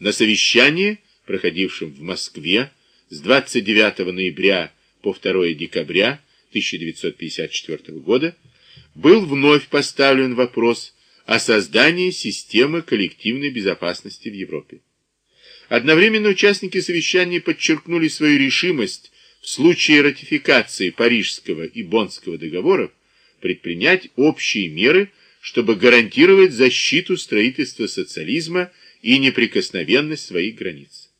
На совещании, проходившем в Москве с 29 ноября по 2 декабря 1954 года, был вновь поставлен вопрос о создании системы коллективной безопасности в Европе. Одновременно участники совещания подчеркнули свою решимость в случае ратификации Парижского и Боннского договоров предпринять общие меры, чтобы гарантировать защиту строительства социализма и неприкосновенность своих границ.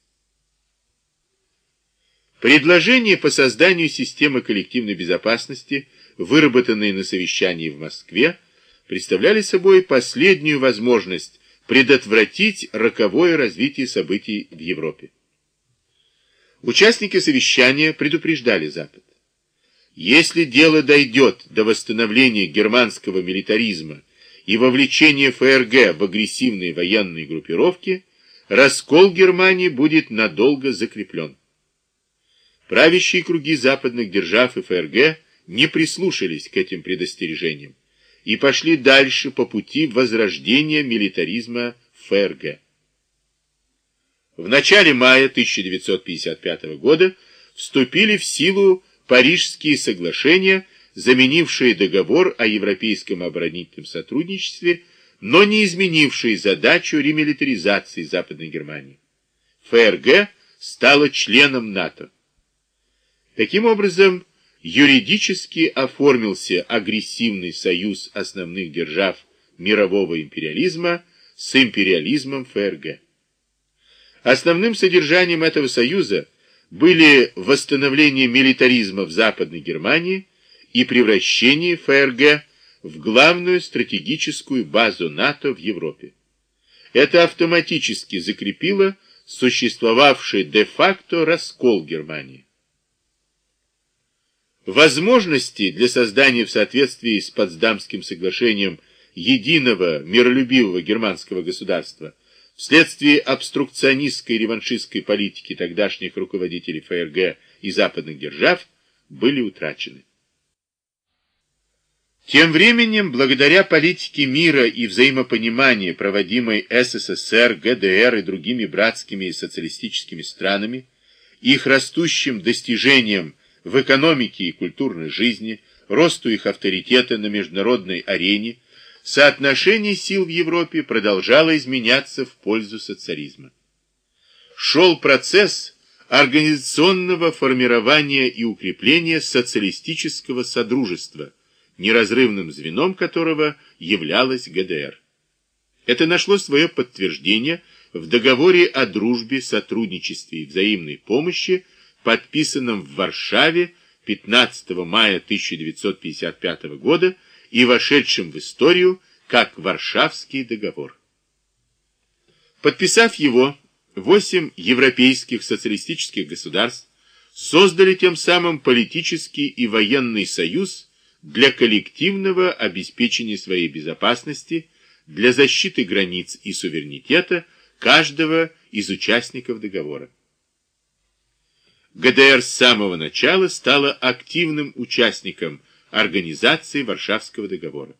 Предложения по созданию системы коллективной безопасности, выработанные на совещании в Москве, представляли собой последнюю возможность предотвратить роковое развитие событий в Европе. Участники совещания предупреждали Запад. Если дело дойдет до восстановления германского милитаризма и вовлечения ФРГ в агрессивные военные группировки, раскол Германии будет надолго закреплен. Правящие круги западных держав и ФРГ не прислушались к этим предостережениям и пошли дальше по пути возрождения милитаризма ФРГ. В начале мая 1955 года вступили в силу Парижские соглашения, заменившие договор о европейском оборонительном сотрудничестве, но не изменившие задачу ремилитаризации Западной Германии. ФРГ стала членом НАТО. Таким образом, юридически оформился агрессивный союз основных держав мирового империализма с империализмом ФРГ. Основным содержанием этого союза были восстановление милитаризма в Западной Германии и превращение ФРГ в главную стратегическую базу НАТО в Европе. Это автоматически закрепило существовавший де-факто раскол Германии. Возможности для создания в соответствии с Потсдамским соглашением единого миролюбивого германского государства вследствие обструкционистской реваншистской политики тогдашних руководителей ФРГ и западных держав были утрачены. Тем временем, благодаря политике мира и взаимопонимания, проводимой СССР, ГДР и другими братскими и социалистическими странами, их растущим достижениям в экономике и культурной жизни, росту их авторитета на международной арене, соотношение сил в Европе продолжало изменяться в пользу социализма. Шел процесс организационного формирования и укрепления социалистического содружества, неразрывным звеном которого являлась ГДР. Это нашло свое подтверждение в договоре о дружбе, сотрудничестве и взаимной помощи подписанном в Варшаве 15 мая 1955 года и вошедшем в историю как Варшавский договор. Подписав его, восемь европейских социалистических государств создали тем самым политический и военный союз для коллективного обеспечения своей безопасности, для защиты границ и суверенитета каждого из участников договора. ГДР с самого начала стала активным участником организации Варшавского договора.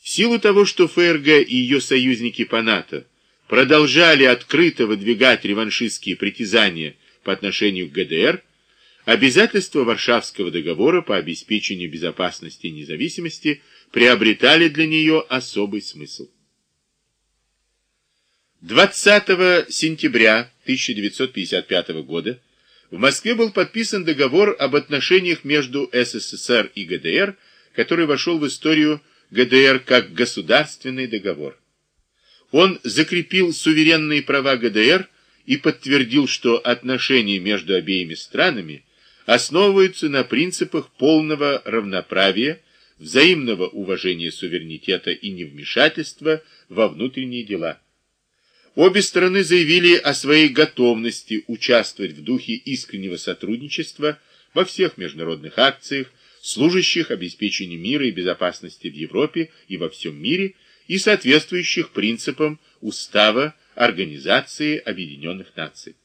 В силу того, что ФРГ и ее союзники по НАТО продолжали открыто выдвигать реваншистские притязания по отношению к ГДР, обязательства Варшавского договора по обеспечению безопасности и независимости приобретали для нее особый смысл. 20 сентября 1955 года в Москве был подписан договор об отношениях между СССР и ГДР, который вошел в историю ГДР как государственный договор. Он закрепил суверенные права ГДР и подтвердил, что отношения между обеими странами основываются на принципах полного равноправия, взаимного уважения суверенитета и невмешательства во внутренние дела. Обе стороны заявили о своей готовности участвовать в духе искреннего сотрудничества во всех международных акциях, служащих обеспечению мира и безопасности в Европе и во всем мире и соответствующих принципам Устава Организации Объединенных Наций.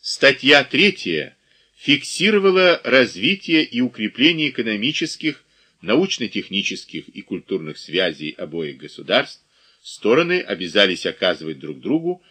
Статья 3 фиксировала развитие и укрепление экономических, научно-технических и культурных связей обоих государств, стороны обязались оказывать друг другу